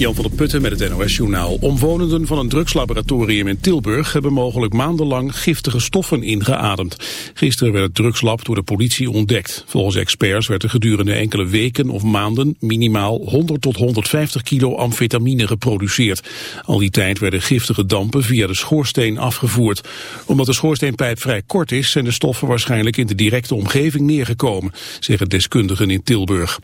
Jan van der Putten met het NOS-journaal. Omwonenden van een drugslaboratorium in Tilburg hebben mogelijk maandenlang giftige stoffen ingeademd. Gisteren werd het drugslab door de politie ontdekt. Volgens experts werd er gedurende enkele weken of maanden minimaal 100 tot 150 kilo amfetamine geproduceerd. Al die tijd werden giftige dampen via de schoorsteen afgevoerd. Omdat de schoorsteenpijp vrij kort is zijn de stoffen waarschijnlijk in de directe omgeving neergekomen, zeggen deskundigen in Tilburg.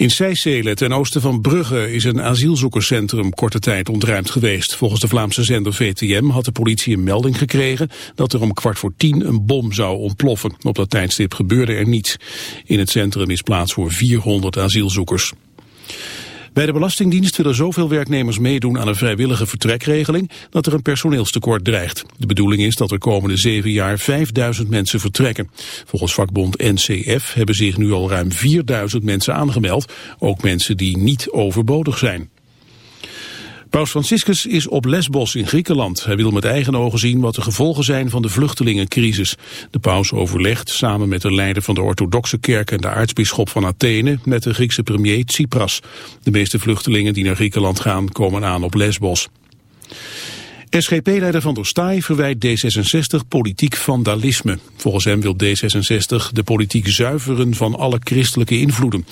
In Seysselen, ten oosten van Brugge, is een asielzoekerscentrum korte tijd ontruimd geweest. Volgens de Vlaamse zender VTM had de politie een melding gekregen dat er om kwart voor tien een bom zou ontploffen. Op dat tijdstip gebeurde er niets. In het centrum is plaats voor 400 asielzoekers. Bij de Belastingdienst willen zoveel werknemers meedoen aan een vrijwillige vertrekregeling dat er een personeelstekort dreigt. De bedoeling is dat er komende zeven jaar 5000 mensen vertrekken. Volgens vakbond NCF hebben zich nu al ruim 4000 mensen aangemeld, ook mensen die niet overbodig zijn. Paus Franciscus is op Lesbos in Griekenland. Hij wil met eigen ogen zien wat de gevolgen zijn van de vluchtelingencrisis. De paus overlegt samen met de leider van de orthodoxe kerk en de aartsbisschop van Athene met de Griekse premier Tsipras. De meeste vluchtelingen die naar Griekenland gaan komen aan op Lesbos. SGP-leider Van der Staaij verwijt D66 politiek vandalisme. Volgens hem wil D66 de politiek zuiveren van alle christelijke invloeden.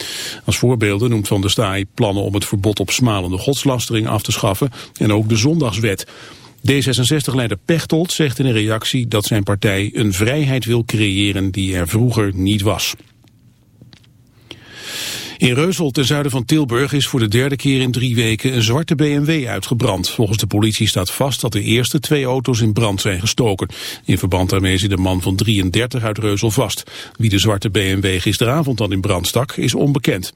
Als voorbeelden noemt Van der Staaij plannen om het verbod op smalende godslastering af te schaffen en ook de zondagswet. D66-leider Pechtold zegt in een reactie dat zijn partij een vrijheid wil creëren die er vroeger niet was. In Reusel, ten zuiden van Tilburg, is voor de derde keer in drie weken een zwarte BMW uitgebrand. Volgens de politie staat vast dat de eerste twee auto's in brand zijn gestoken. In verband daarmee zit een man van 33 uit Reusel vast. Wie de zwarte BMW gisteravond dan in brand stak, is onbekend.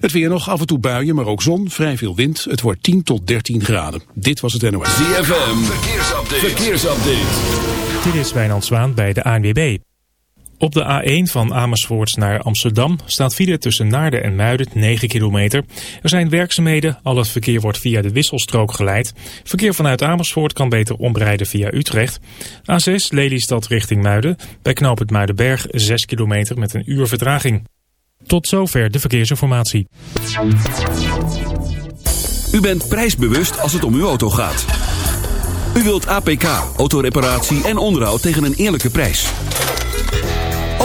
Het weer nog af en toe buien, maar ook zon, vrij veel wind. Het wordt 10 tot 13 graden. Dit was het NOS. ZFM, verkeersupdate. verkeersupdate. Dit is Wijnand Zwaan bij de ANWB. Op de A1 van Amersfoort naar Amsterdam staat file tussen Naarden en Muiden 9 kilometer. Er zijn werkzaamheden, al het verkeer wordt via de wisselstrook geleid. Verkeer vanuit Amersfoort kan beter omrijden via Utrecht. A6 Lelystad richting Muiden, bij knoop het Muidenberg 6 kilometer met een uur vertraging. Tot zover de verkeersinformatie. U bent prijsbewust als het om uw auto gaat. U wilt APK, autoreparatie en onderhoud tegen een eerlijke prijs.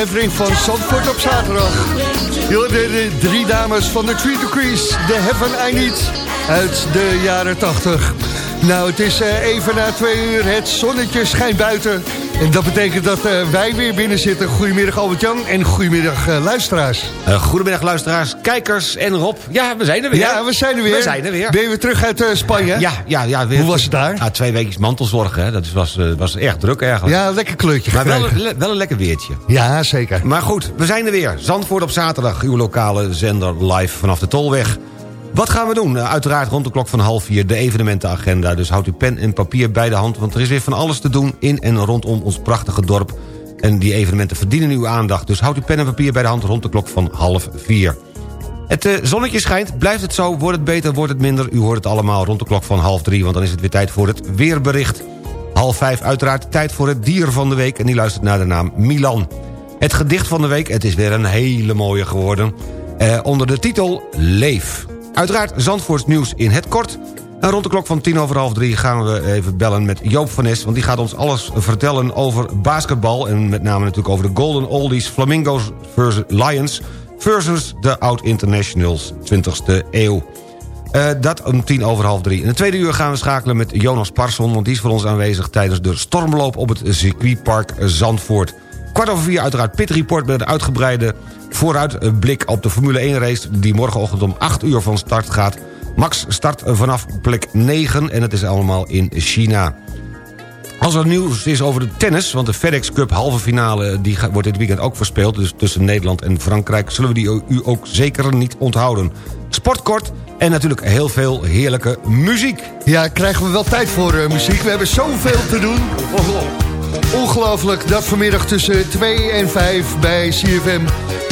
Aflevering van Zandvoort op zaterdag. De, de drie dames van de Three Degrees, The Heaven I Need, uit de jaren 80. Nou, het is eh, even na twee uur, het zonnetje schijnt buiten. En dat betekent dat eh, wij weer binnen zitten. Goedemiddag Albert-Jan en goedemiddag eh, luisteraars. Eh, goedemiddag luisteraars, kijkers en Rob. Ja, we zijn er weer. Ja, we zijn er weer. We zijn er weer. Ben je weer terug uit Spanje? Ja, ja, ja. Weer, Hoe was het daar? Ja, twee weken mantelzorg, hè. Dat was, was erg druk eigenlijk. Ja, lekker kleurtje maar wel, le- wel een lekker weertje. Ja, zeker. Maar goed, we zijn er weer. Zandvoort op zaterdag, uw lokale zender live vanaf de Tolweg. Wat gaan we doen? Uh, uiteraard rond de klok van half vier de evenementenagenda. Dus houd uw pen en papier bij de hand... want er is weer van alles te doen in en rondom ons prachtige dorp. En die evenementen verdienen uw aandacht. Dus houd uw pen en papier bij de hand rond de klok van half vier. Het eh, zonnetje schijnt, blijft het zo, wordt het beter, wordt het minder... u hoort het allemaal rond de klok van half drie... want dan is het weer tijd voor het weerbericht. Half vijf uiteraard tijd voor het dier van de week... en die luistert naar de naam Milan. Het gedicht van de week, het is weer een hele mooie geworden... eh, onder de titel Leef. Uiteraard Zandvoorts nieuws in het kort... En rond de klok van tien over half drie gaan we even bellen met Joop van Nes... want die gaat ons alles vertellen over basketbal... en met name natuurlijk over de Golden Oldies Flamingos versus Lions... versus de Oud-Internationals 20e eeuw. Eh, dat om tien over half drie. In de tweede uur gaan we schakelen met Jonas Parson... want die is voor ons aanwezig tijdens de stormloop op het circuitpark Zandvoort. Kwart over vier uiteraard Pit Report met een uitgebreide vooruitblik op de Formule 1 race... die morgenochtend om 8 uur van start gaat. Max start vanaf plek 9 en het is allemaal in China. Als er nieuws is over de tennis, want de FedEx Cup halve finale... die wordt dit weekend ook verspeeld, dus tussen Nederland en Frankrijk... zullen we die u ook zeker niet onthouden. Sportkort en natuurlijk heel veel heerlijke muziek. Ja, krijgen we wel tijd voor eh, muziek. We hebben zoveel te doen. Ongelooflijk, dat vanmiddag tussen 2 en 5 bij CFM.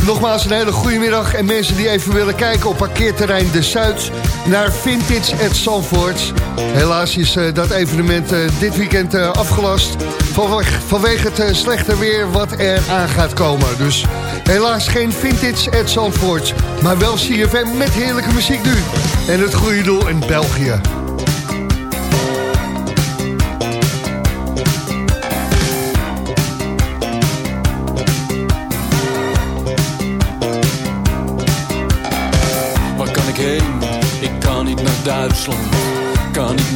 Nogmaals een hele goede middag. En mensen die even willen kijken op parkeerterrein De Zuid... naar Vintage at Zandvoort. Helaas is eh, dat evenement eh, dit weekend eh, afgelast... Vanwege, het slechte weer wat er aan gaat komen. Dus helaas geen Vintage at Zandvoort. Maar wel CFM met heerlijke muziek nu. En het goede doel in België.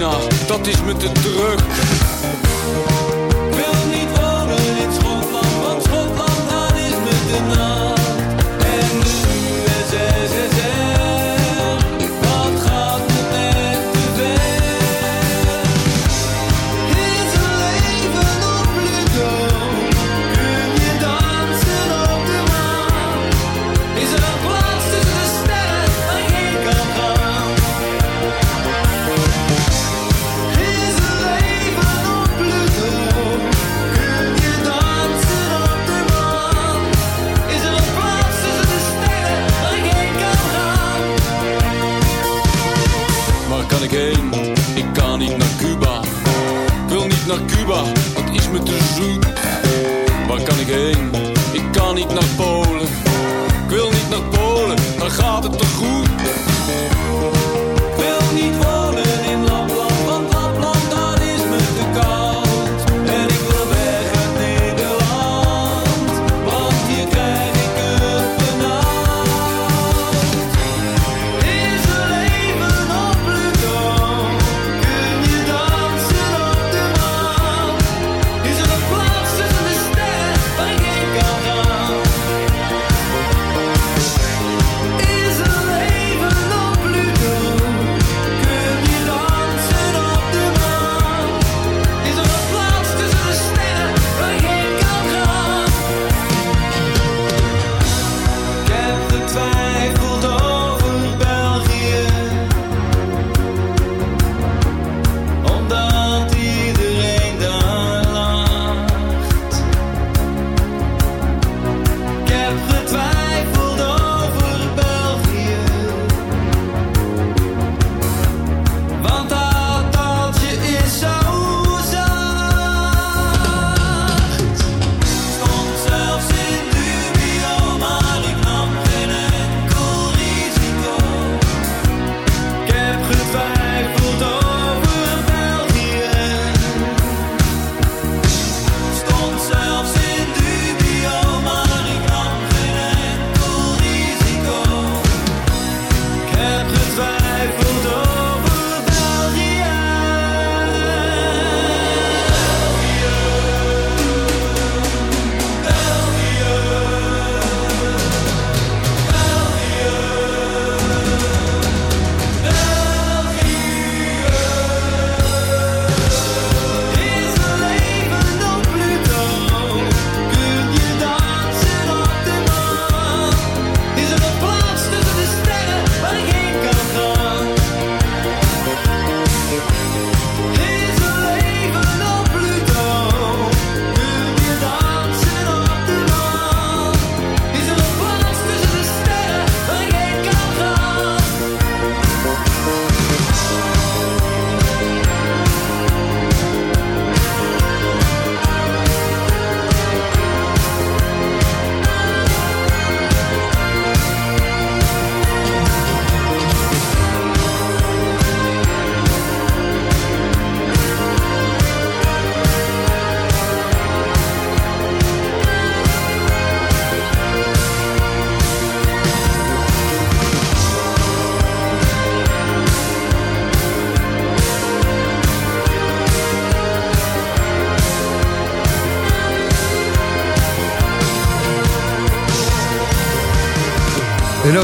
Dat is me te druk.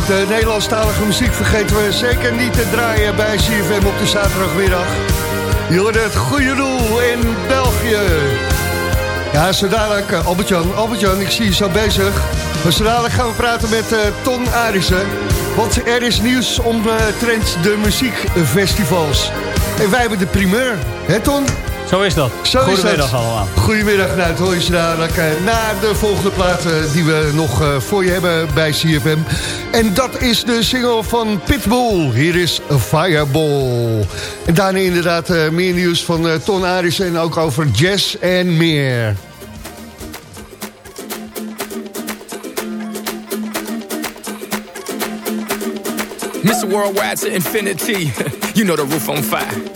De Nederlandstalige muziek vergeten we zeker niet te draaien bij CFM op de zaterdagmiddag. Je hoort het goede doel in België. Ja, zo dadelijk, eh, Albert-Jan, Albert-Jan, ik zie je zo bezig. Maar zo dadelijk gaan we praten met eh, Ton Arissen. Want er is nieuws omtrent de muziekfestivals. En wij hebben de primeur, hè Ton? Zo is dat. Zo is Goedemiddag dat. allemaal. Goedemiddag, nou, het hoor je dadelijk eh, naar de volgende plaat die we nog eh, voor je hebben bij CFM. En dat is de single van Pitbull. Hier is Fireball. En daarna inderdaad eh, meer nieuws van eh, Ton Aris en ook over jazz en meer. Mr. Worldwide to infinity. you know the roof on fire.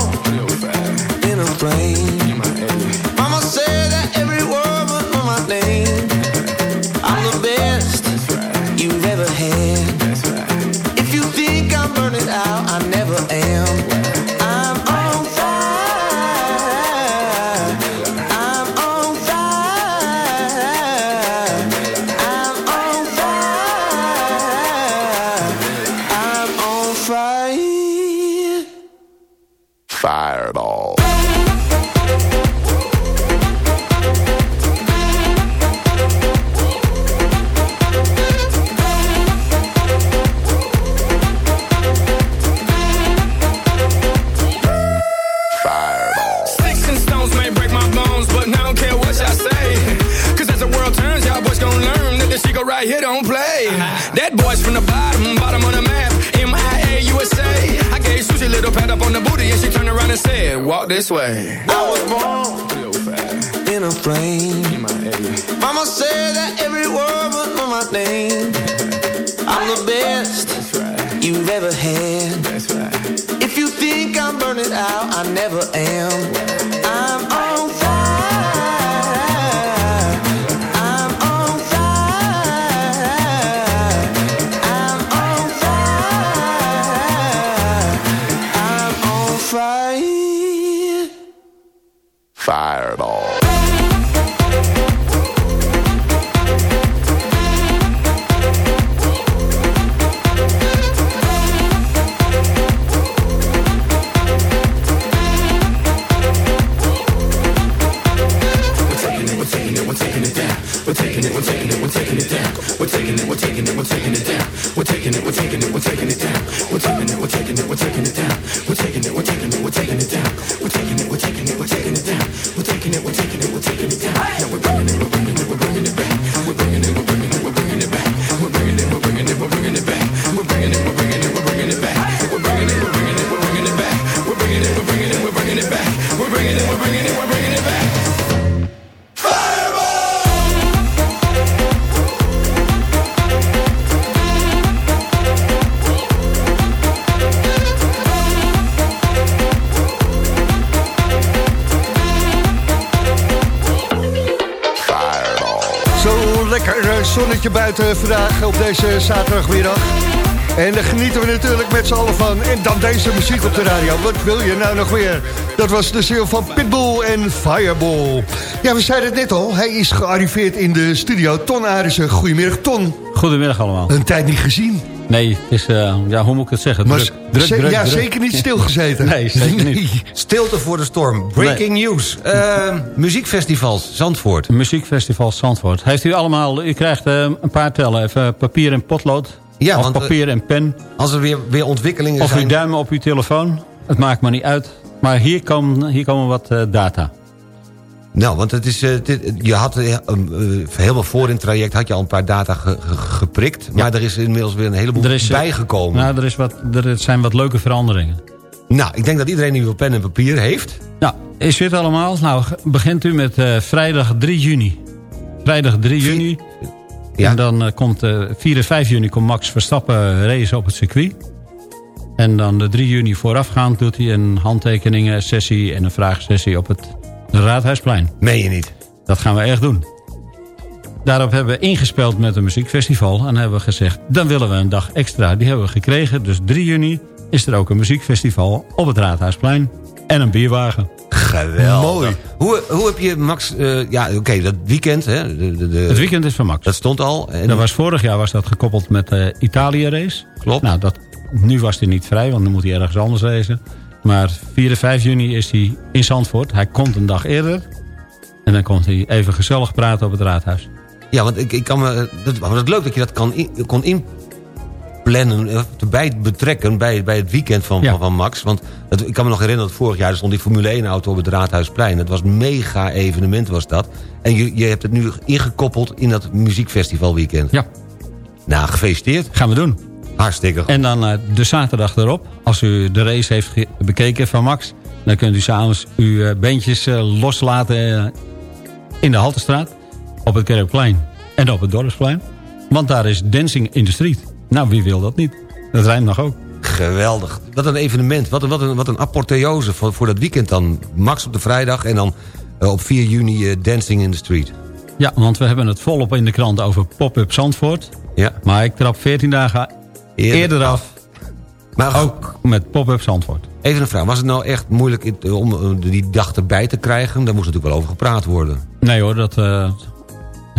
zonnetje buiten vandaag op deze zaterdagmiddag. En daar genieten we natuurlijk met z'n allen van. En dan deze muziek op de radio. Wat wil je nou nog meer? Dat was de ziel van Pitbull en Fireball. Ja, we zeiden het net al. Hij is gearriveerd in de studio. Ton Arissen. Goedemiddag, Ton. Goedemiddag allemaal. Een tijd niet gezien. Nee, is, eh, ja, hoe moet ik het zeggen? Maar Druk, druk, druk, ja, druk. zeker niet stilgezeten. Nee, zeker niet. Stilte voor de storm. Breaking news. Eh, muziekfestivals, Zandvoort. Muziekfestival Zandvoort. Heeft u allemaal, u krijgt eh, een paar tellen. Even papier en potlood. Ja, of want, eh, papier en pen. Als er weer, weer ontwikkelingen Of uw zijn... duimen op uw telefoon. Het maakt me niet uit. Maar hier komen, hier komen wat data. Nou, want het is, dit- je had eh, helemaal voor in het traject had je al een paar data ge- ge- geprikt. Maar er is inmiddels weer een heleboel Er is, bijgekomen. Nou, er, is wat, er zijn wat leuke veranderingen. Nou, ik denk dat iedereen die wel pen en papier heeft. Nou, is dit allemaal? Nou, begint u met eh, vrijdag 3 juni. Vrijdag 3 juni. En dan eh, komt eh 4 en 5 juni komt Max Verstappen racen op het circuit. En dan de 3 juni voorafgaand doet hij een handtekeningen sessie en een vraagsessie op het Raadhuisplein. Meen je niet? Dat gaan we echt doen. Daarop hebben we ingespeeld met een muziekfestival. En hebben we gezegd, dan willen we een dag extra. Die hebben we gekregen. Dus 3 juni is er ook een muziekfestival op het Raadhuisplein. En een bierwagen. Geweldig. Mooi. Hoe, hoe heb je Max... eh, ja, oké, dat weekend... Hè, de, de, de- Het weekend is van Max. Dat stond al. En Dat was vorig jaar was dat gekoppeld met de Italië-race. Klopt. Nou, dat, nu was hij niet vrij, want dan moet hij ergens anders racen. Maar 4 en 5 juni is hij in Zandvoort. Hij komt een dag eerder. En dan komt hij even gezellig praten op het raadhuis. Ja, want ik, ik kan me... Dat, maar het is leuk dat je dat kan in, kon inplannen, eh, erbij betrekken bij, bij het weekend van, van, van Max. Want ik kan me nog herinneren dat vorig jaar stond die Formule 1-auto op het Raadhuisplein. Dat was een mega evenement was dat. En je, je hebt het nu ingekoppeld in dat muziekfestivalweekend. Ja. Nou, gefeliciteerd. Gaan we doen. Hartstikke goed. En dan eh, de zaterdag erop, als u de race heeft bekeken van Max... dan kunt u s'avonds uw beentjes eh, loslaten in de Haltestraat... op het Kerkplein en op het Dorpsplein. Want daar is Dancing in the Street. Nou, wie wil dat niet? Dat rijmt nog ook. Geweldig. Wat een evenement. Wat een, wat een, wat een apotheose voor, voor dat weekend dan. Max op de vrijdag en dan eh, op 4 juni eh, Dancing in the Street. Ja, want we hebben het volop in de krant over pop-up Zandvoort. Ja. Maar ik trap 14 dagen eerder, af. Maar ook met pop-up Zandvoort. Even een vraag. Was het nou echt moeilijk in- om eh, die dag erbij te krijgen? Daar moest natuurlijk wel over gepraat worden. Nee hoor, dat, eh,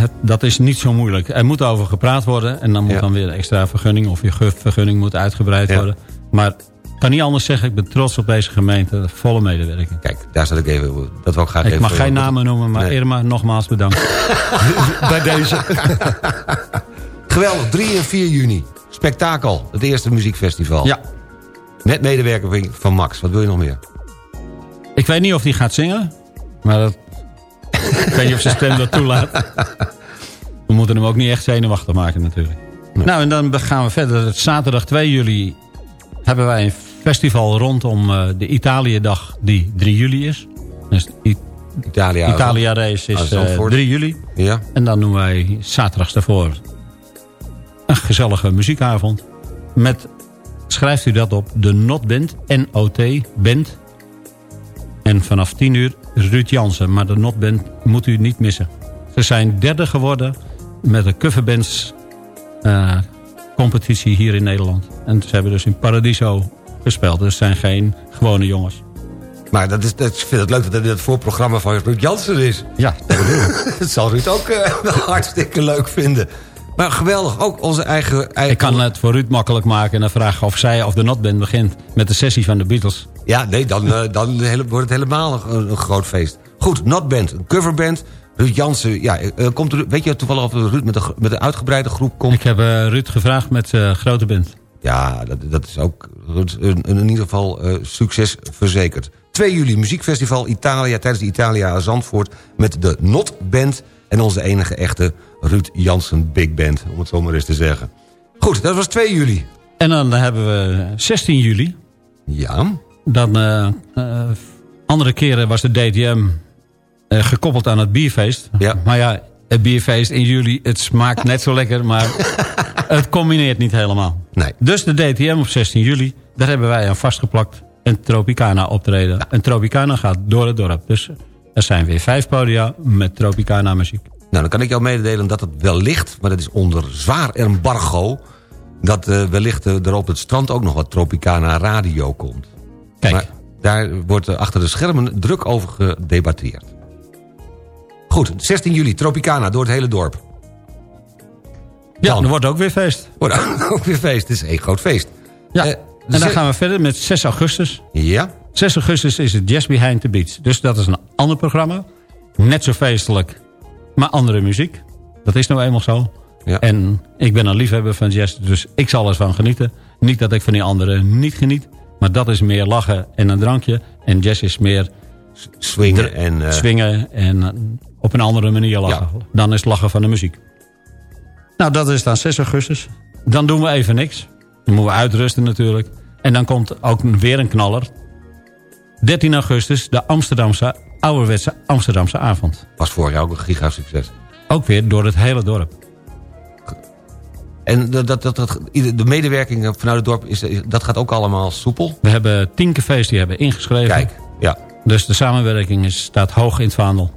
het, dat is niet zo moeilijk. Er moet over gepraat worden. En dan moet Ja. dan weer een extra vergunning of je vergunning moet uitgebreid Ja. worden. Maar ik kan niet anders zeggen, ik ben trots op deze gemeente. Volle medewerking. Kijk, daar zat ik even... Dat wil ik graag Ik even... mag geen namen noemen, maar Nee. Irma, nogmaals bedankt. Bij deze. Geweldig. 3 en 4 juni. Spektakel. Het eerste muziekfestival. Ja. Met medewerker van Max. Wat wil je nog meer? Ik weet niet of hij gaat zingen. Maar dat, ik weet niet of zijn stem dat toelaat. We moeten hem ook niet echt zenuwachtig maken natuurlijk. Nou, en dan gaan we verder. Zaterdag 2 juli hebben wij een festival rondom eh, de Italië-dag die 3 juli is. Dus I- Italia. Italia-race Ah, is eh, Zandvoort. 3 juli. Ja. En dan doen wij zaterdags daarvoor een gezellige muziekavond. Met, schrijft u dat op, de Not Band, N-O-T, Band. En vanaf 10 uur Ruud Jansen. Maar de Not Band moet u niet missen. Ze zijn derde geworden met de coverbands eh, competitie hier in Nederland. En ze hebben dus in Paradiso gespeeld. Dus zijn geen gewone jongens. Maar dat is, dat, ik vind het leuk dat het het voorprogramma van Ruud Jansen is. Ja, dat zal Ruud ook eh, wel hartstikke leuk vinden. Maar geweldig, ook onze eigen... eigen... Ik kan het voor Ruud makkelijk maken en dan vragen of zij of de Not Band begint met de sessie van de Beatles. Ja, nee, dan, eh, dan wordt het helemaal een, een groot feest. Goed, Not Band, een coverband. Ruud Jansen, ja, eh, komt er, weet je toevallig of Ruud met een, met een uitgebreide groep komt? Ik heb eh, Ruud gevraagd met grote band. Ja, dat, dat is ook in ieder geval eh, succes verzekerd. 2 juli, muziekfestival Italia tijdens de Italia Zandvoort... met de Not Band en onze enige echte Ruud Jansen Big Band, om het zo maar eens te zeggen. Goed, dat was 2 juli. En dan hebben we 16 juli. Ja. Dan, eh, eh, andere keren was de DTM eh, gekoppeld aan het bierfeest. Ja. Maar ja, het bierfeest in juli, het smaakt net zo lekker, maar het combineert niet helemaal. Nee. Dus de DTM op 16 juli, daar hebben wij aan vastgeplakt een Tropicana optreden. En Tropicana gaat door het dorp. Dus er zijn weer vijf podia met Tropicana muziek. Nou, dan kan ik jou mededelen dat het wellicht, maar dat is onder zwaar embargo... dat wellicht er op het strand ook nog wat Tropicana radio komt. Kijk. Maar daar wordt eh, achter de schermen druk over gedebatteerd. Goed, 16 juli, Tropicana door het hele dorp. Ja, er wordt ook weer feest. Wordt ook weer feest, het is een groot feest. Ja, Eh, en dan ze- gaan we verder met 6 augustus. Ja, 6 augustus is het Jazz Behind the Beats. Dus dat is een ander programma. Net zo feestelijk, maar andere muziek. Dat is nou eenmaal zo. Ja. En ik ben een liefhebber van jazz, dus ik zal ervan genieten. Niet dat ik van die anderen niet geniet. Maar dat is meer lachen en een drankje. En jazz is meer s- swingen en... eh, swingen en eh, op een andere manier lachen. Dan is het lachen van de muziek. Nou, dat is dan 6 augustus. Dan doen we even niks. Dan moeten we uitrusten natuurlijk. En dan komt ook weer een knaller. 13 augustus, de Amsterdamse, ouderwetse Amsterdamse avond. Was vorig jaar ook een giga succes. Ook weer door het hele dorp. En dat, dat, dat, dat- de medewerking vanuit het dorp, is, dat gaat ook allemaal soepel? We hebben tien cafés die hebben ingeschreven. Kijk, ja. Dus de samenwerking is, staat hoog in het vaandel.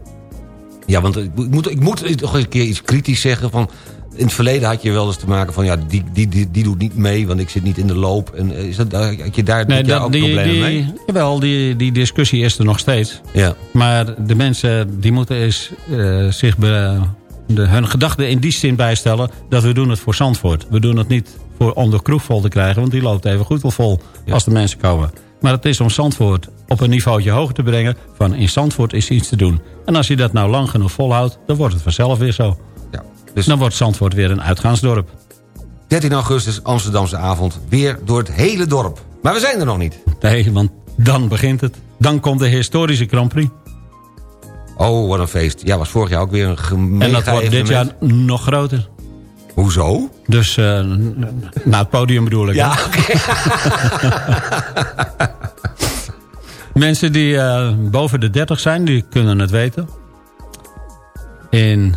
Ja, want ik moet, ik moet nog een keer iets kritisch zeggen. Van, in het verleden had je wel eens te maken van... ja, die, die, die, die doet niet mee, want ik zit niet in de loop. En eh, is dat, had je daar dit jaar ook die, problemen die, mee? Jawel, die, die discussie is er nog steeds. Ja. Maar de mensen die moeten eens, eh, zich be- de, hun gedachten in die zin bijstellen... dat we doen het voor Zandvoort. We doen het niet voor, om de kroeg vol te krijgen... want die loopt even goed wel vol als de mensen komen. Maar het is om Zandvoort op een niveautje hoger te brengen... van in Zandvoort is iets te doen. En als je dat nou lang genoeg volhoudt... dan wordt het vanzelf weer zo. Ja, dus Dan wordt Zandvoort weer een uitgaansdorp. 13 augustus, Amsterdamse avond. Weer door het hele dorp. Maar we zijn er nog niet. Nee, want dan begint het. Dan komt de historische Grand Prix. Oh, wat een feest. Ja, was vorig jaar ook weer een En dat wordt dit jaar nog groter. Hoezo? Dus, nou, het podium bedoel ik. Ja. Mensen die eh, boven de 30 zijn, die kunnen het weten. In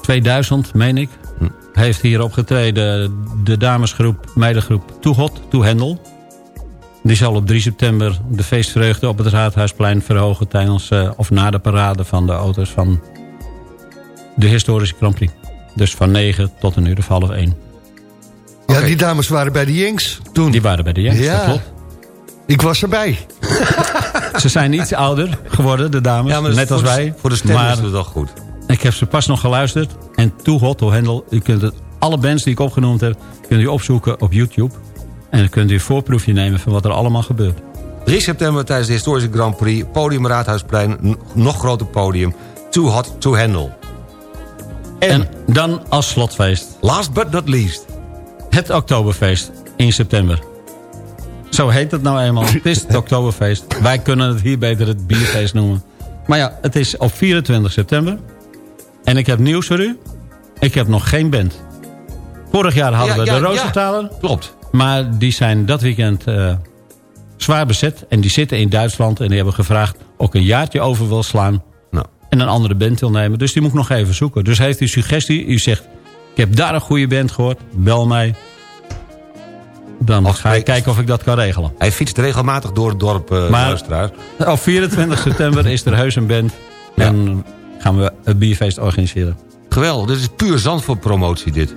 2000, meen ik, heeft hier opgetreden de damesgroep, meidengroep Too Handle. Die zal op 3 september de feestvreugde op het Raadhuisplein verhogen... tijdens eh, of na de parade van de auto's van de historische Grand Prix. Dus van 9 tot een uur of half 1. Ja, die dames waren bij de Yanks toen. Die waren bij de Yanks, Ja. dat klopt. Ik was erbij. Ze zijn iets ouder geworden, de dames, Ja, maar net als wij. Voor de stem maar is het wel goed. ik heb ze pas nog geluisterd. En Too Hot to Handle, u kunt het, alle bands die ik opgenoemd heb... kunt u opzoeken op YouTube. En dan kunt u een voorproefje nemen van wat er allemaal gebeurt. 3 september tijdens de historische Grand Prix. Podium Raadhuisplein, nog groter podium. Too hot to handle. En, dan als slotfeest Last but not least. het Oktoberfeest in september. Zo heet het nou eenmaal. Het is het Oktoberfeest. Wij kunnen het hier beter het bierfeest noemen. Maar ja, het is op 24 september. En ik heb nieuws voor u. Ik heb nog geen band. Vorig jaar hadden Ja, we ja, de ja. Roosentaler. Klopt. Maar die zijn dat weekend eh, zwaar bezet. En die zitten in Duitsland. En die hebben gevraagd ook een jaartje over wil slaan. Nou, En een andere band wil nemen. Dus die moet ik nog even zoeken. Dus heeft u suggestie. U zegt, ik heb daar een goede band gehoord. Bel mij. Dan ga ik kijken of ik dat kan regelen. hij fietst regelmatig door het dorp, eh Maar-. Op 24 september is er heus een band. Ja. En gaan we een bierfeest organiseren. Geweldig, dit is puur Zandvoort promotie dit.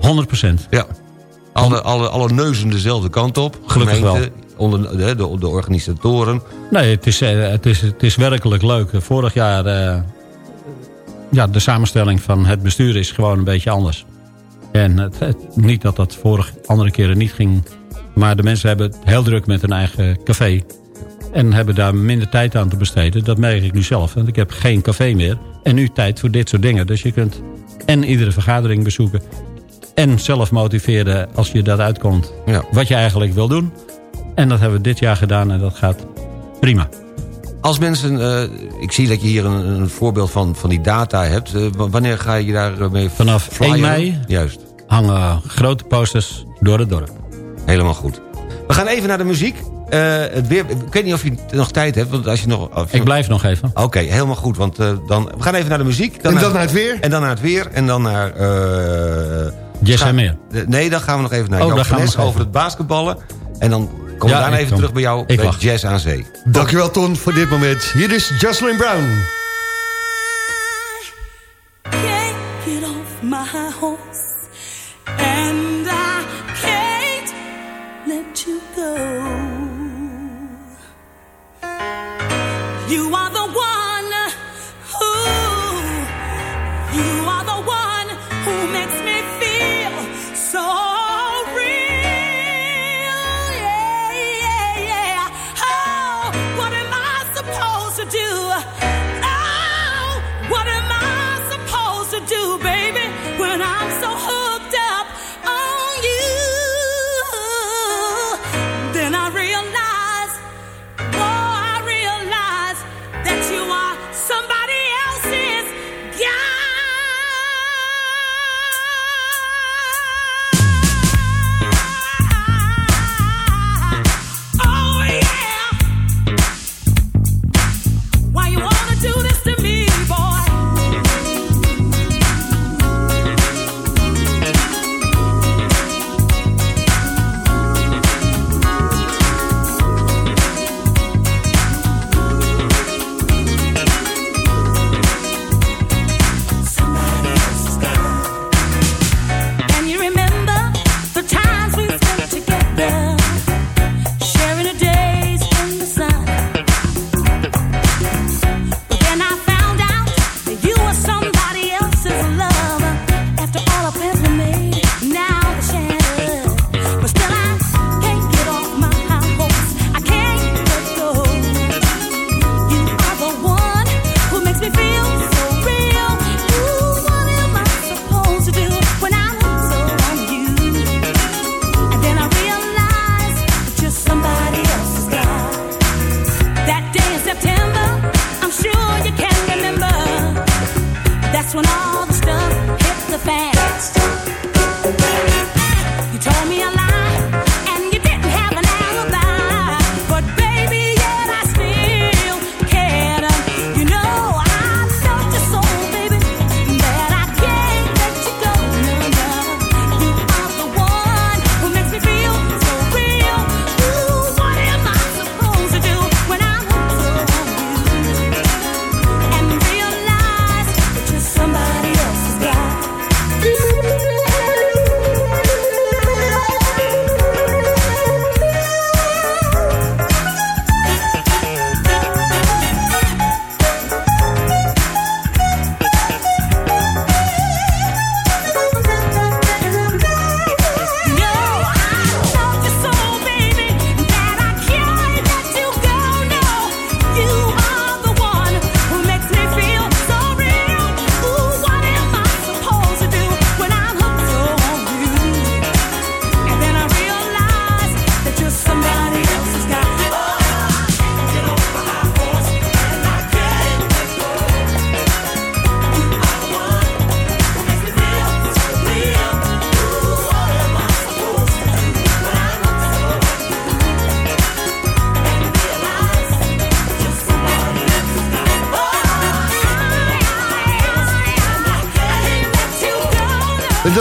100%. Ja. Alle, alle, alle neuzen dezelfde kant op. Gelukkig Gemeente, Onder, de, de, de organisatoren. Nee, het is, eh, het is, het is werkelijk leuk. Vorig jaar... eh, ja, de samenstelling van het bestuur is gewoon een beetje anders. En het, het- niet dat dat vorige andere keren niet ging. Maar de mensen hebben het heel druk met hun eigen café. En hebben daar minder tijd aan te besteden. Dat merk ik nu zelf. Want ik heb geen café meer. En nu tijd voor dit soort dingen. Dus je kunt en iedere vergadering bezoeken. En zelf motiveren als je dat uitkomt. Ja. Wat je eigenlijk wil doen. En dat hebben we dit jaar gedaan. En dat gaat prima. Als mensen, eh, ik zie dat je hier een, een voorbeeld van, van die data hebt. Eh, wanneer ga je daarmee Vanaf 1 flyeren? mei Juist, hangen grote posters door het dorp. helemaal goed. We gaan even naar de muziek. Eh, het weer, ik weet niet of je nog tijd hebt. Want als je nog, als je- Ik blijf nog even. Oké, helemaal goed. Want eh, dan, we gaan even naar de muziek. En dan naar het weer? En dan naar het weer. En dan naar... Jess en meer. Nee, dan gaan we nog even naar Oh, Nes nog over even. het basketballen. En dan komen we Ja, daarna ik even kom. terug bij jou Ik bij wacht. Jazz aan Zee. Dankjewel Ton voor dit moment. Hier is Jocelyn Brown.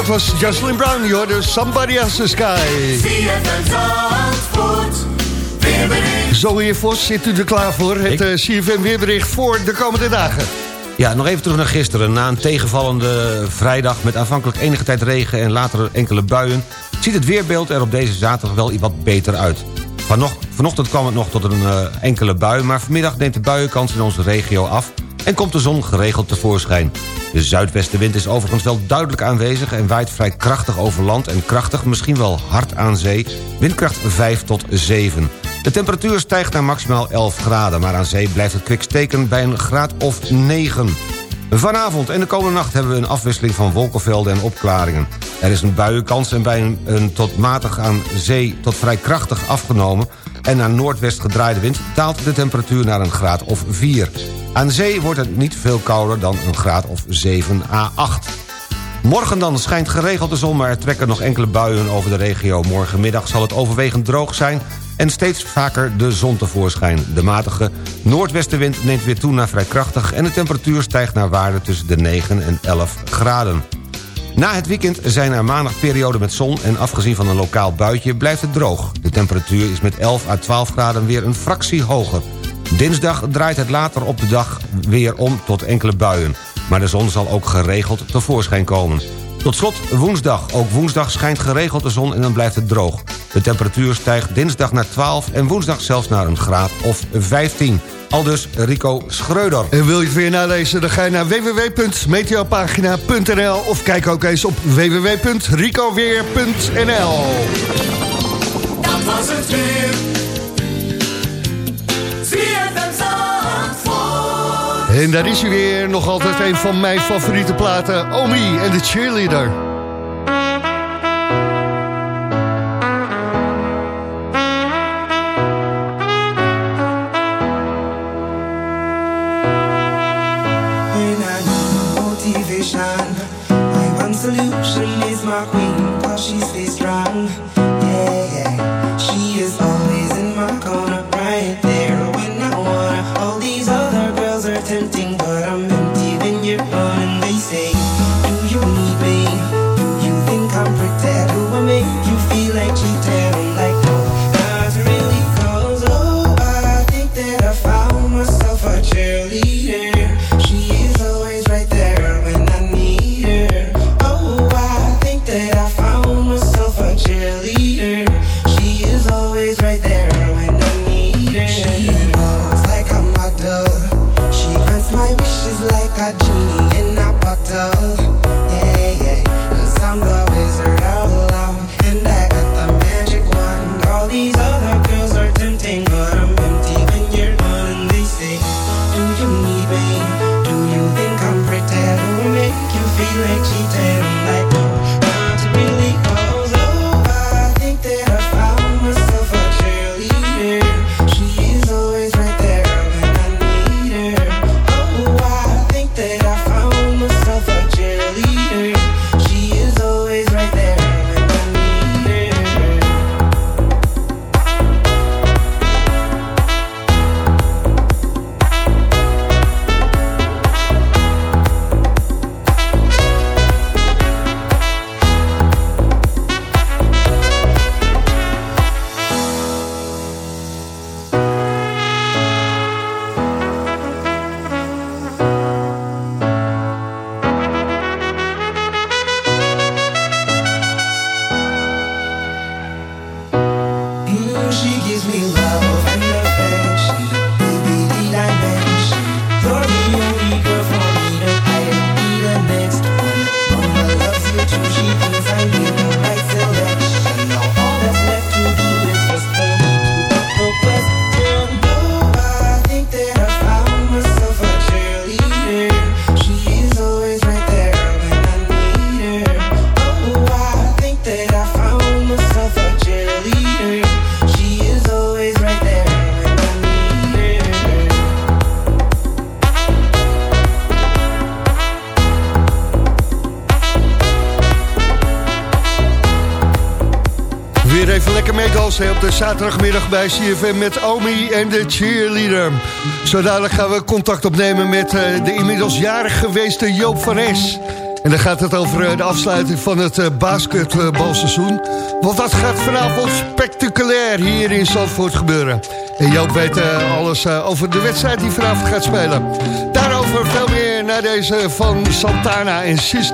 Was Jocelyn Brown, je hoorde Somebody Else's Sky. Zo heer Vos, zit u er klaar voor? Het eh, CFM weerbericht voor de komende dagen. Ja, nog even terug naar gisteren. Na een tegenvallende vrijdag met aanvankelijk enige tijd regen... en later enkele buien... ziet het weerbeeld er op deze zaterdag wel wat beter uit. Vanocht, vanochtend kwam het nog tot een eh, enkele bui... maar vanmiddag neemt de buienkans in onze regio af... en komt de zon geregeld tevoorschijn. De zuidwestenwind is overigens wel duidelijk aanwezig... en waait vrij krachtig over land en krachtig, misschien wel hard aan zee... windkracht 5 tot 7. De temperatuur stijgt naar maximaal 11 graden... maar aan zee blijft het kwik steken bij een graad of 9. Vanavond en de komende nacht hebben we een afwisseling van wolkenvelden en opklaringen. Er is een buienkans en bij een, een tot matig aan zee tot vrij krachtig afgenomen... en naar noordwest gedraaide wind daalt de temperatuur naar een graad of 4. Aan zee wordt het niet veel kouder dan een graad of 7 à 8. Morgen dan schijnt geregeld de zon, maar er trekken nog enkele buien over de regio. Morgenmiddag zal het overwegend droog zijn en steeds vaker de zon tevoorschijn. De matige noordwestenwind neemt weer toe naar vrij krachtig... en de temperatuur stijgt naar waarde tussen de 9 en 11 graden. Na het weekend zijn er maandag perioden met zon... en afgezien van een lokaal buitje blijft het droog. De temperatuur is met 11 à 12 graden weer een fractie hoger. Dinsdag draait het later op de dag weer om tot enkele buien. Maar de zon zal ook geregeld tevoorschijn komen. Tot slot woensdag. Ook woensdag schijnt geregeld de zon en dan blijft het droog. De temperatuur stijgt dinsdag naar 12 en woensdag zelfs naar een graad of 15. Aldus Rico Schreuder. En wil je het weer nalezen, dan ga je naar www.meteopagina.nl of kijk ook eens op www.ricoweer.nl Dat was het weer. En daar is hij weer, nog altijd een van mijn favoriete platen, Omi en de Cheerleader. Zaterdagmiddag bij CFM met Omi en de cheerleader. Zo gaan we contact opnemen met eh, de inmiddels jarig geweeste Joop van Es. En dan gaat het over eh, de afsluiting van het eh, basketbalseizoen. Want dat gaat vanavond spectaculair hier in Zandvoort gebeuren. En Joop weet alles over de wedstrijd die vanavond gaat spelen. Daarover veel meer naar deze van Santana en She's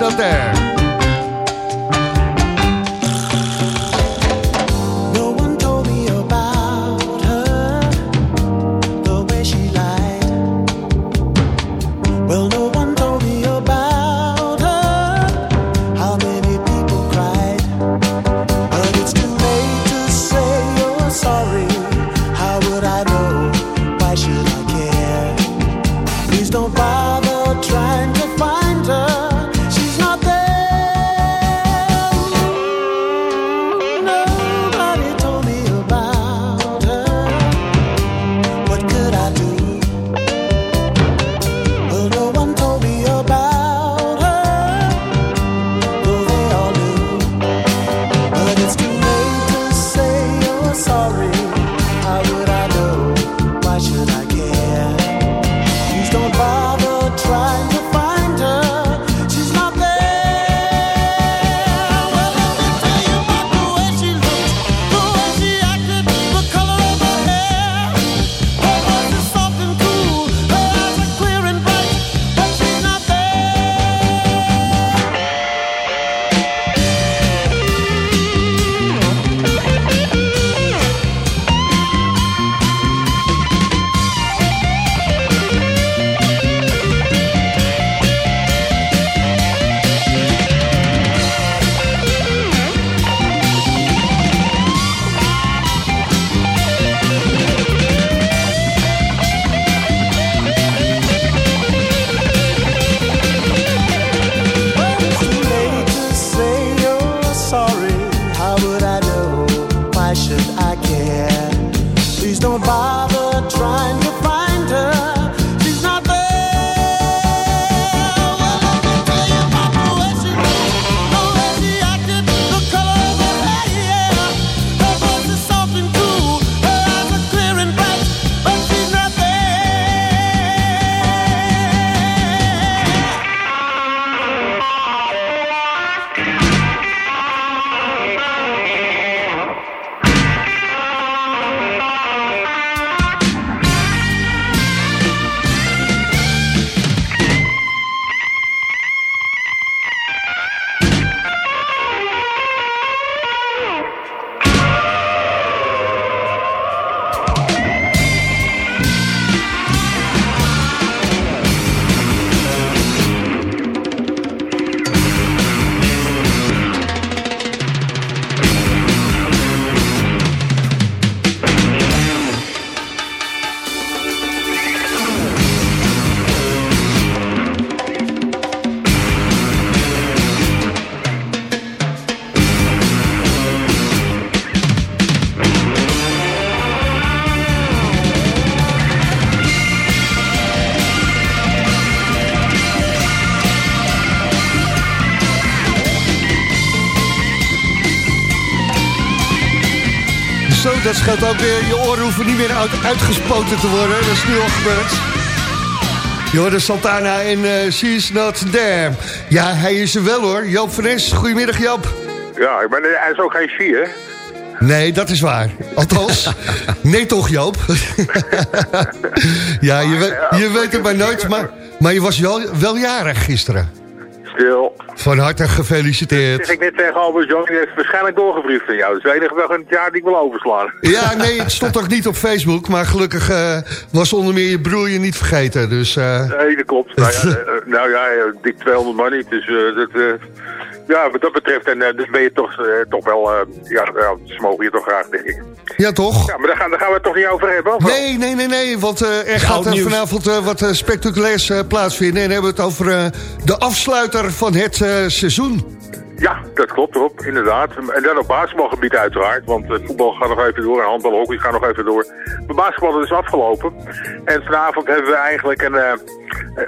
Dat ook weer. Je oren hoeven niet meer uit- uitgespoten te worden. Dat is nu al gebeurd. Je hoorde Santana en eh She's Not There. Ja, hij is er wel hoor. Joop van Es, goedemiddag Joop. Ja, ik ben, hij is ook geen vier. Nee, dat is waar. Althans, nee toch Joop? ja, je, we- je weet het maar nooit, maar, maar je was wel, wel jarig gisteren. Stil. Van harte gefeliciteerd. Zeg ik net tegen Albert Jan, die heeft waarschijnlijk doorgebriefd aan jou. Enige dag in het jaar die ik wil overslaan. Ja, nee, het stond ook niet op Facebook, maar gelukkig eh, was onder meer je broer je niet vergeten. Dus, eh, Nee, dat klopt. nou ja, eh, nou ja, dik 200 man niet. Dus dat, ja, wat dat betreft, en, eh, dus ben je toch, eh, toch wel, eh, ja, ja, ze mogen je toch graag, denk ik. ja toch? Ja, maar daar gaan, daar gaan we het toch niet over hebben? Nee, nee, nee, nee, want eh, er gaat vanavond eh, wat spectaculairs plaatsvinden. En dan hebben we het over eh, de afsluiter van het eh, seizoen. Ja, dat klopt erop, inderdaad. En dan op basketbalgebied uiteraard, want eh, voetbal gaat nog even door en handbal hockey gaat nog even door. Maar basketbal is afgelopen. En vanavond hebben we eigenlijk een, eh,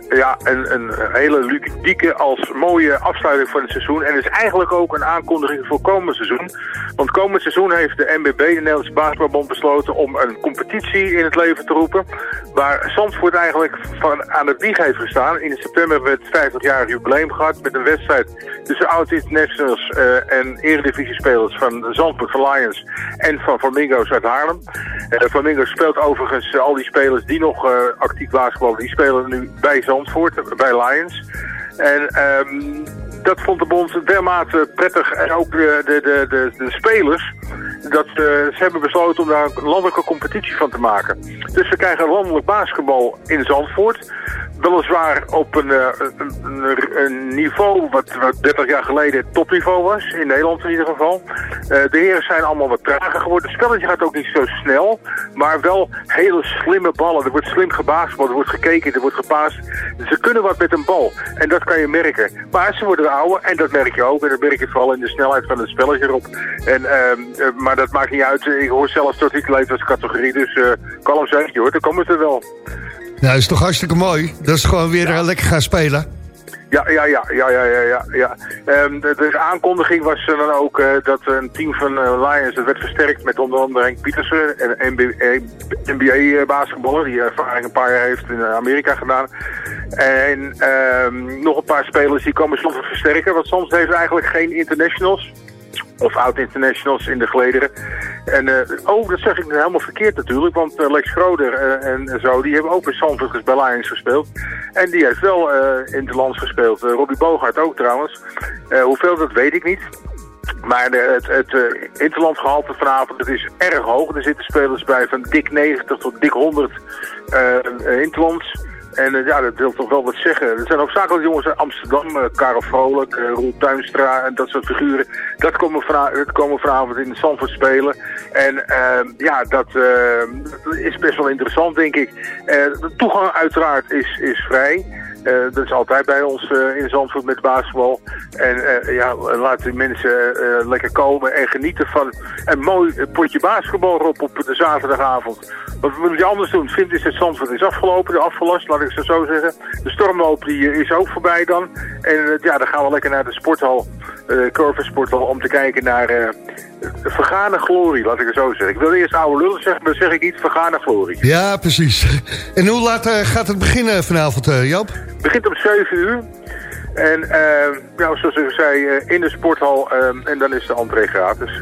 ja, een, een hele ludieke als mooie afsluiting van het seizoen. En is eigenlijk ook een aankondiging voor komend seizoen. Want komend seizoen heeft de NBB, de Nederlandse Basketbalbond, besloten om een competitie in het leven te roepen. Waar Zandvoort eigenlijk van aan het wieg heeft gestaan. In september hebben we het 50-jarig jubileum gehad met een wedstrijd tussen oud-internationals eh, en eredivisiespelers van Zandvoort van Lions en van Flamingo's uit Haarlem. Eh Flamingo speelt overigens eh, al die spelers die nog actief basketballen, die spelen nu bij Zandvoort, bij Lions. En ehm, dat vond de bond dermate prettig en ook de, de, de, de spelers dat eh, ze hebben besloten om daar een landelijke competitie van te maken. Dus we krijgen landelijk basketbal in Zandvoort. Weliswaar op een, eh, een, een- niveau wat, wat 30 jaar geleden topniveau was, in Nederland in ieder geval. Eh, de heren zijn allemaal wat trager geworden. Het spelletje gaat ook niet zo snel, maar wel hele slimme ballen. Er wordt slim gebasketbald, er wordt gekeken, er wordt gepaast. Ze kunnen wat met een bal en dat kan je merken. Maar ze worden ouder en dat merk je ook. En dat merk je vooral in de snelheid van het spelletje erop. En, ehm, eh, maar dat maakt niet uit. Ik hoor zelfs tot ik leef als categorie, dus eh kalm zegje hoor, dan komen ze er wel. Nou, is toch hartstikke mooi. Dat is gewoon weer eh, lekker gaan spelen. Ja, ja, ja, ja, ja, ja, ja. ja. Ehm, de, de aankondiging was dan ook dat een team van Lions dat werd versterkt met onder andere Henk Pietersen, een NBA-basketballer die ervaring een paar jaar heeft in Amerika gedaan. En ehm, nog een paar spelers die komen soms versterken, want soms heeft eigenlijk geen internationals of oud-internationals in de gelederen. En, eh, oh, dat zeg ik nu helemaal verkeerd natuurlijk, want eh, Lex Schroeder eh, en, zo, die hebben ook bij Zandvoort bij Lions gespeeld. En die heeft wel in het land gespeeld. Robbie Bogaert ook trouwens. Hoeveel, dat weet ik niet. Maar de, het, het interlandgehalte vanavond is erg hoog. Er zitten spelers bij van dik 90 tot dik 100 eh, eh, interlands. En eh, ja, dat wil toch wel wat zeggen. Er zijn hoofdzakelijk jongens uit Amsterdam, eh, Karel Vrolijk, eh Roel Tuinstra en dat soort figuren. Dat komen, dat komen vanavond in Zandvoort spelen. En eh, ja, dat, eh, dat is best wel interessant, denk ik. De toegang uiteraard is, is vrij. Eh, dat is altijd bij ons eh, in Zandvoort met basketbal. En eh, ja, laat die mensen lekker komen en genieten van een mooi potje basketbal erop op de zaterdagavond. Wat moet je anders doen? Vindt is het Zandvoort is afgelopen, de afgelast, laat ik het zo zeggen. De stormloop die is ook voorbij dan. En ja, dan gaan we lekker naar de sporthal, uh, Corver Sporthal, om te kijken naar de vergane glorie, laat ik het zo zeggen. Ik wil eerst oude lullen zeggen, maar dan zeg ik niet vergane glorie. Ja, precies. En hoe laat gaat het beginnen vanavond, eh, Joop? Het begint om 7 uur. En eh, ja, zoals ik zei, eh, in de sporthal eh, en dan is de entree gratis.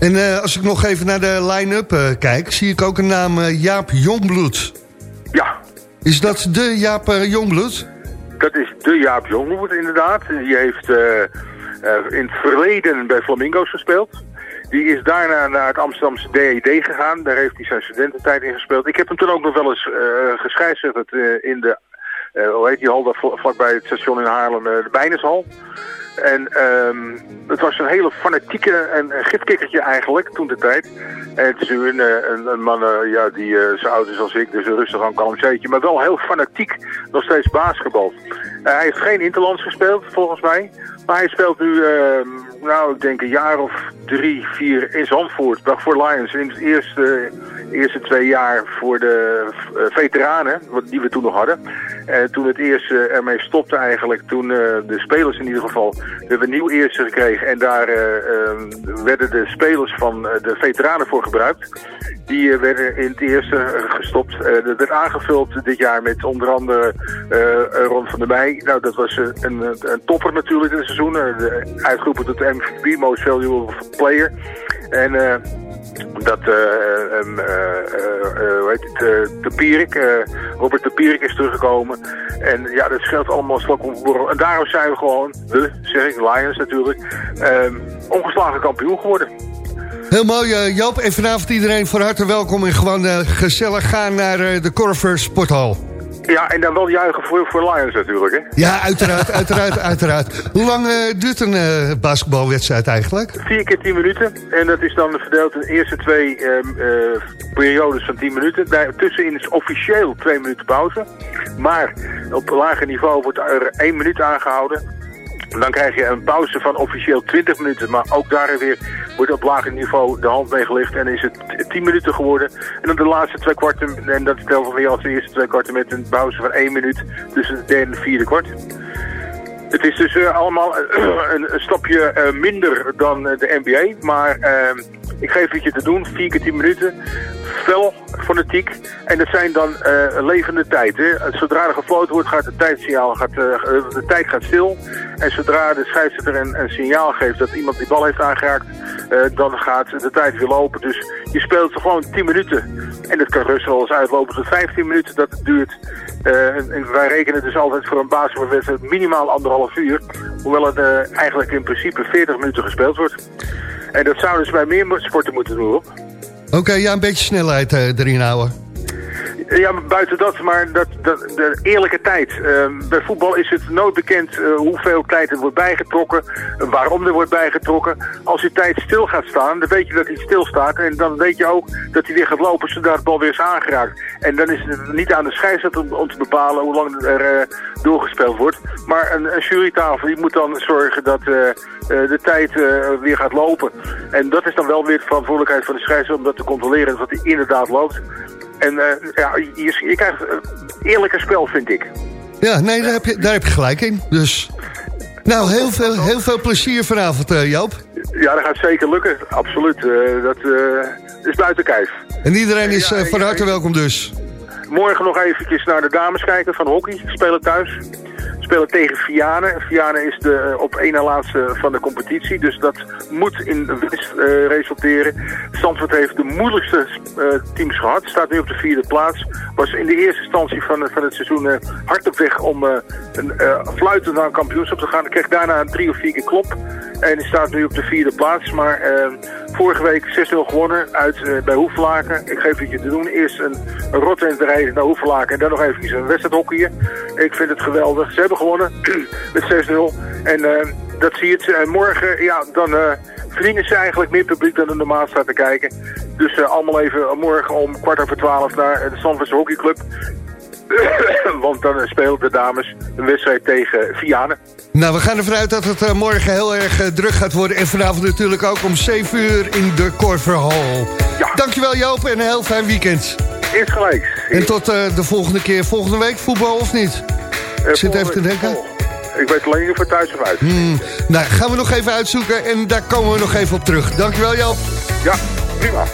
En eh, als ik nog even naar de line-up eh, kijk, zie ik ook een naam Jaap Jongbloed. Ja. Is dat de Jaap Jongbloed? Dat is de Jaap Jongewoerd inderdaad. Die heeft in het verleden bij Flamingo's gespeeld. Die is daarna naar het Amsterdamse DED gegaan. Daar heeft hij zijn studententijd in gespeeld. Ik heb hem toen ook nog wel eens uh, uh, in de, hoe heet die hal, daar vl- vlakbij het station in Haarlem, uh, de Bijnershal. En um, het was een hele fanatieke en gifkikkertje eigenlijk, toen de tijd. En het is nu een, een, een man ja, die zo oud is als ik, dus rustig aan kalm zeetje. Maar wel heel fanatiek nog steeds basketbal. Uh, hij heeft geen interlands gespeeld, volgens mij. Maar hij speelt nu, uh, nou, ik denk een jaar of drie, vier in Zandvoort. Voor Lions in het eerste, eerste twee jaar voor de uh, veteranen, die we toen nog hadden. En toen het eerste ermee stopte eigenlijk, toen de spelers in ieder geval, we hebben een nieuw eerste gekregen. En daar uh, werden de spelers van de veteranen voor gebruikt. Die werden in het eerste gestopt. Dat werd aangevuld dit jaar met onder andere Ron van der Meij. Nou, dat was een, een, een topper natuurlijk in het seizoen. De, uitgeroepen tot de MVP, Most Valuable Player. En dat, de Pierik, Robert de Pierik is teruggekomen. En ja, dat scheelt allemaal slok om. En daarom zijn we gewoon, we, zeg ik, Lions natuurlijk, um, ongeslagen kampioen geworden. Heel mooi, Joop. En vanavond iedereen van harte welkom en gewoon gezellig gaan naar de Corver Sporthal. Ja, en dan wel juichen voor, voor Lions natuurlijk, hè? Ja, uiteraard, uiteraard, uiteraard. Hoe lang duurt een basketbalwedstrijd eigenlijk? Vier keer tien minuten. En dat is dan verdeeld in de eerste twee periodes van tien minuten. Daartussenin is officieel twee minuten pauze. Maar op lager niveau wordt er één minuut aangehouden. Dan krijg je een pauze van officieel 20 minuten. Maar ook daar weer wordt op lager niveau de hand meegelegd. En is het 10 minuten geworden. En dan de laatste twee kwarten. En dat dan weer als de eerste twee kwarten met een pauze van 1 minuut. Tussen het derde en vierde kwart. Het is dus eh, allemaal een, stapje eh, minder dan eh, de NBA. Maar eh, ik geef het je te doen. 4 keer 10 minuten. Fel, fanatiek. En dat zijn dan eh, levende tijd. Zodra er gefloten wordt, gaat het tijdsignaal gaat, eh, de tijd gaat stil. En zodra de scheidsrechter een, signaal geeft dat iemand die bal heeft aangeraakt, eh, dan gaat de tijd weer lopen. Dus je speelt gewoon 10 minuten. En dat kan rustig wel eens uitlopen tot 15 minuten dat het duurt. Eh, en en wij rekenen dus altijd voor een basketbalwedstrijd minimaal anderhalf uur. Hoewel het eh, eigenlijk in principe 40 minuten gespeeld wordt. En dat zouden ze bij meer sporten moeten doen, Rob. Oké, ja, een beetje snelheid eh, erin houden. Ja, buiten dat, maar dat, dat, de eerlijke tijd. Ehm, bij voetbal is het nooit bekend eh, hoeveel tijd er wordt bijgetrokken, waarom er wordt bijgetrokken. Als die tijd stil gaat staan, dan weet je dat hij stilstaat en dan weet je ook dat hij weer gaat lopen zodra de bal weer is aangeraakt. En dan is het niet aan de scheidsrechter om, te bepalen hoe lang er eh, doorgespeeld wordt. Maar een, een jurytafel die moet dan zorgen dat eh, de tijd weer gaat lopen. En dat is dan wel weer de verantwoordelijkheid van de scheidsrechter om dat te controleren dat hij inderdaad loopt. En eh, ja, je, je krijgt een eerlijker spel, vind ik. Ja, nee, daar heb je, daar heb je gelijk in. Dus, nou, heel veel, heel veel plezier vanavond, eh, Joop. Ja, dat gaat zeker lukken. Absoluut. Eh, dat eh, is buiten kijf. En iedereen is eh, van harte welkom dus. Morgen nog eventjes naar de dames kijken van hockey. Spelen thuis. Spelen tegen Vianen. Vianen is de eh, op één na laatste van de competitie. Dus dat moet in winst eh, resulteren. Zandvoort heeft de moeilijkste eh, teams gehad. Staat nu op de vierde plaats. Was in de eerste instantie van, van het seizoen hard op weg om een fluitend naar een kampioenschap te gaan. Kreeg daarna een drie of vier keer klop. En staat nu op de vierde plaats. Maar vorige week 6-0 gewonnen uit, bij Hoeflaken. Ik geef het je te doen. Eerst een, een rijden naar Hoeflaken. En dan nog even een wedstrijd hockeyen. Ik vind het geweldig. Ze hebben gewonnen met 6-0. En eh, dat zie je. het. En morgen, ja, dan eh, verdienen ze eigenlijk meer publiek dan er normaal staat te kijken. Dus eh, allemaal even morgen om kwart over twaalf naar de Sanfordse Hockeyclub. Want dan eh, spelen de dames een wedstrijd tegen Vianen. Nou, we gaan ervan uit dat het eh, morgen heel erg eh, druk gaat worden. En vanavond natuurlijk ook om 7 uur in de Korverhal. Ja. Dankjewel Joop en een heel fijn weekend. Eerst gelijk. En tot eh, de volgende keer. Volgende week voetbal of niet? Ik zit even te denken. Ik weet alleen niet of het thuis of uit. Hmm, nou, gaan we nog even uitzoeken en daar komen we nog even op terug. Dankjewel Joop. Ja, prima.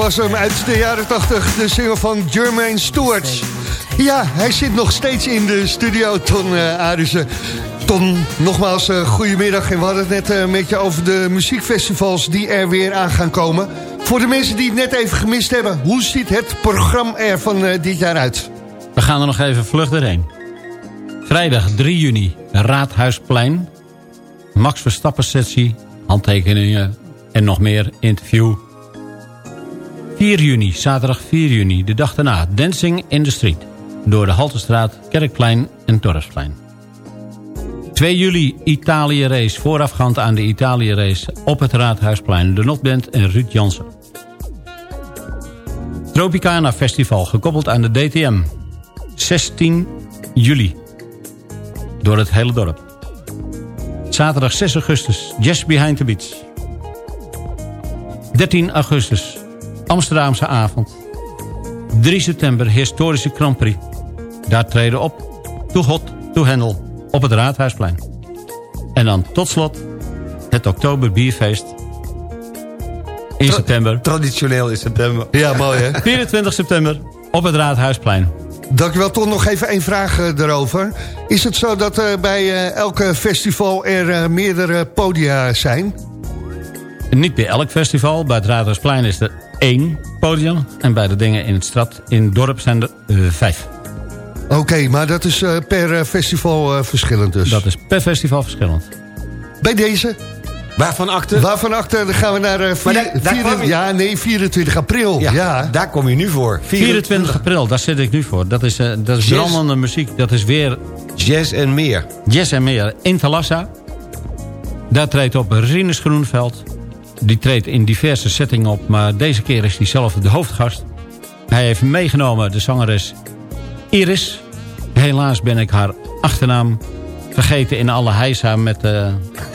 Was hem uit de jaren 80, de single van Jermaine Stewart. Ja, hij zit nog steeds in de studio, Ton uh, Arissen. Ton, nogmaals, uh, goedemiddag. En we hadden het net uh, met je over de muziekfestivals die er weer aan gaan komen. Voor de mensen die het net even gemist hebben, hoe ziet het programma er van uh, dit jaar uit? We gaan er nog even vlug doorheen. Vrijdag 3 juni, Raadhuisplein. Max Verstappen sessie, handtekeningen en nog meer interview. 4 juni, zaterdag 4 juni, de dag daarna, Dancing in the Street. Door de Haltestraat, Kerkplein en Torresplein. 2 juli, Italië race, voorafgaand aan de Italië race op het Raadhuisplein. De Notband en Ruud Jansen. Tropicana Festival, gekoppeld aan de DTM. 16 juli. Door het hele dorp. Zaterdag 6 augustus, Jazz Behind the Beach. 13 augustus, Amsterdamse avond. 3 september, historische Grand Prix. Daar treden op, To Hot, To Handle, op het Raadhuisplein. En dan tot slot, het Oktober Bierfeest. In Tra september. Traditioneel in september. Ja, mooi hè? 24 september, op het Raadhuisplein. Dankjewel, toch nog even één vraag uh, erover. Is het zo dat uh, bij uh, elke festival er meerdere podia zijn? Niet bij elk festival. Bij het Raadhuisplein is er één podium. En bij de dingen in het stad, in het dorp, zijn er vijf. Oké, okay, maar dat is per festival verschillend dus? Dat is per festival verschillend. Bij deze? Waarvan akte? Waarvan akte, dan gaan we naar uh, vier, daar, daar vier, ja, nee, 24 april. Ja, ja, daar kom je nu voor. 24, 24 april, daar zit ik nu voor. Dat is, uh, dat is brandende muziek. Dat is weer... Jazz en meer. Jazz en meer. In Talassa. Daar treedt op Rinus Groenveld. Die treedt in diverse settingen op. Maar deze keer is hij zelf de hoofdgast. Hij heeft meegenomen de zangeres Iris. Helaas ben ik haar achternaam vergeten in alle heisa met uh,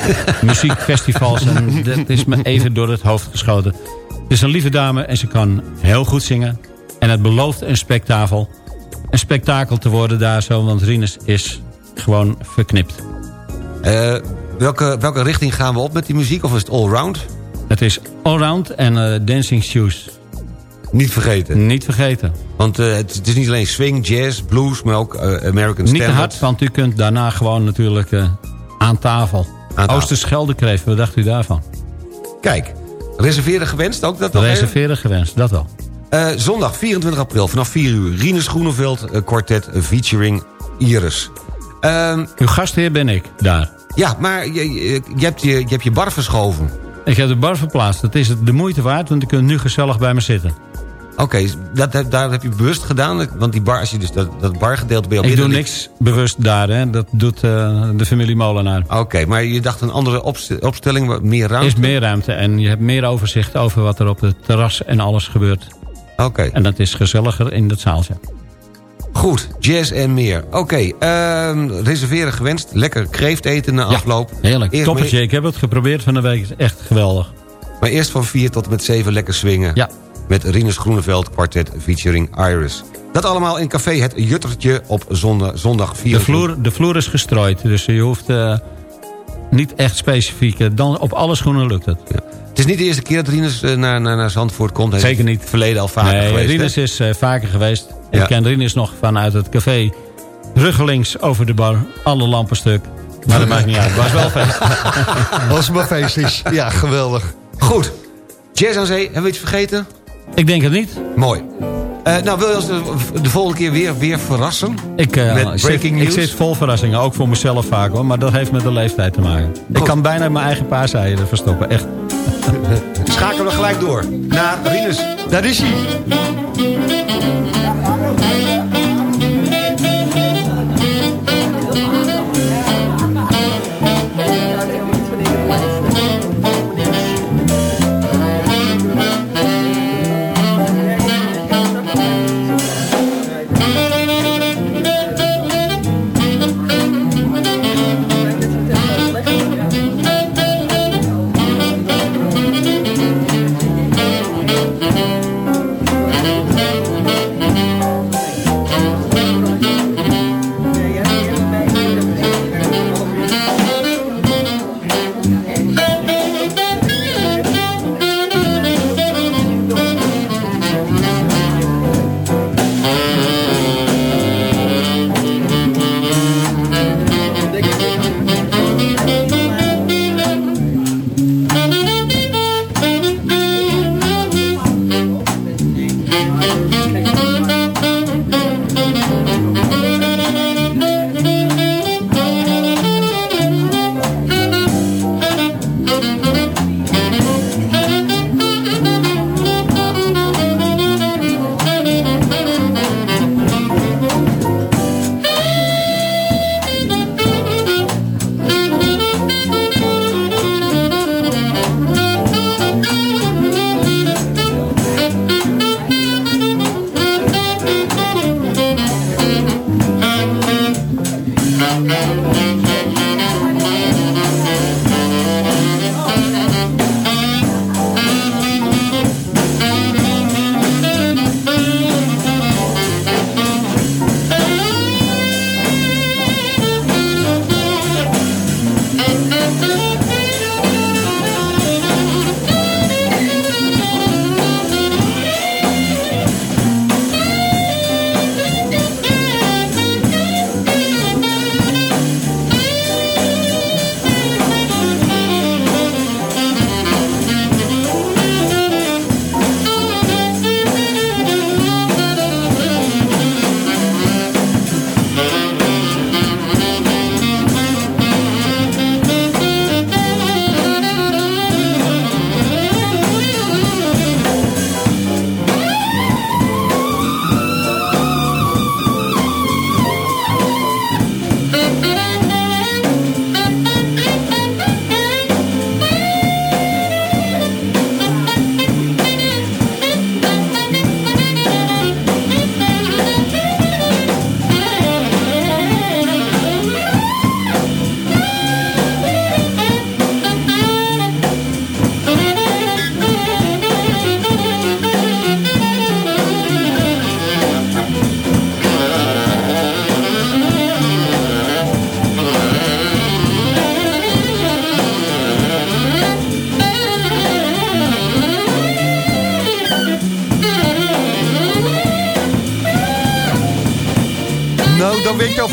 muziekfestivals. En dat is me even door het hoofd geschoten. Het is een lieve dame en ze kan heel goed zingen. En het belooft een spektakel. Een spektakel te worden daar zo, want Rinus is gewoon verknipt. Uh, welke, welke richting gaan we op met die muziek? Of is het allround? Het is allround en uh, dancing shoes. Niet vergeten. Niet vergeten. Want uh, het, het, is niet alleen swing, jazz, blues, maar ook uh, American Standard. Niet te hard, want u kunt daarna gewoon natuurlijk uh, aan tafel. Oosterscheldekreef, wat dacht u daarvan? Kijk, reserveren gewenst ook dat Reserveren gewenst, dat wel. Zondag 24 april vanaf 4 uur. Rinus Groeneveld kwartet featuring Iris. Uh, Uw gastheer ben ik daar. Ja, maar je, je, je, hebt, je, je hebt je bar verschoven. Ik heb de bar verplaatst. Dat is de moeite waard, want u kunt nu gezellig bij me zitten. Oké, okay, dat, dat, dat heb je bewust gedaan? Want die bar, als je dus dat, dat bargedeelte bij Ik doe niks bewust daar, hè. dat doet uh, de familie Molenaar. Oké, okay, maar je dacht een andere opstelling, meer ruimte? is meer ruimte en je hebt meer overzicht over wat er op het terras en alles gebeurt. Oké. Okay. En dat is gezelliger in het zaaltje. Goed, jazz en meer. Oké, okay, uh, reserveren gewenst. Lekker kreeft eten na afloop. Ja, heerlijk. Toppertje, ik heb het geprobeerd van de week. is echt geweldig. Maar eerst van 4 tot en met 7 lekker swingen. Ja. Met Rinus Groeneveld kwartet featuring Iris. Dat allemaal in café Het Juttertje op zondag, zondag 4 de vloer, de vloer is gestrooid, dus je hoeft uh, niet echt specifiek... Dan op alle schoenen lukt het. Ja. Het is niet de eerste keer dat Rinus uh, naar, naar, naar Zandvoort komt. Hij Zeker niet. verleden al vaker nee, geweest. Rinus hè? is uh, vaker geweest. Ja. Ik ken Rinus nog vanuit het café. Ruggelings over de bar. Alle lampen stuk. Maar dat maakt niet uit. Het was wel feest. Het maar feest is. Ja, geweldig. Goed. Jazz aan zee. Hebben we iets vergeten? Ik denk het niet. Mooi. Uh, nou, wil je ons de, de, volgende keer weer, weer verrassen? Ik, uh, met breaking zit, news? ik zit vol verrassingen, ook voor mezelf vaak hoor. Maar dat heeft met de leeftijd te maken. Ik kan bijna mijn eigen paaseieren verstoppen, echt. Schakelen we gelijk door naar Rinus. Daar is hij.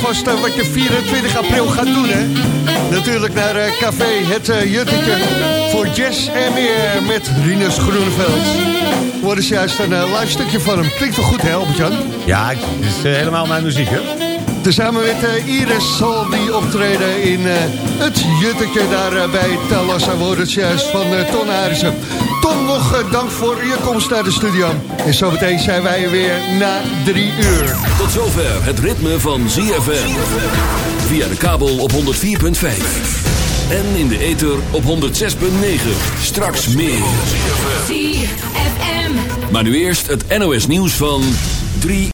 Alvast eh, wat je 24 april gaat doen, hè? Natuurlijk naar eh, Café Het Juttetje voor jazz en meer met Rinus Groeneveld. Worden ze juist een live stukje van hem. Klinkt wel goed, hè, Albert-Jan? Ja, het is helemaal mijn muziek, hè? Tezamen met Iris zal die optreden in het Juttetje daar bij Talassa. Worden ze juist van Ton Arissen. Ton, nog eh, dank voor je komst naar de studio. En zometeen zijn wij er weer na drie uur. Tot zover het ritme van ZFM. Via de kabel op 104.5. En in de ether op 106.9. Straks meer. ZFM. Maar nu eerst het NOS nieuws van 3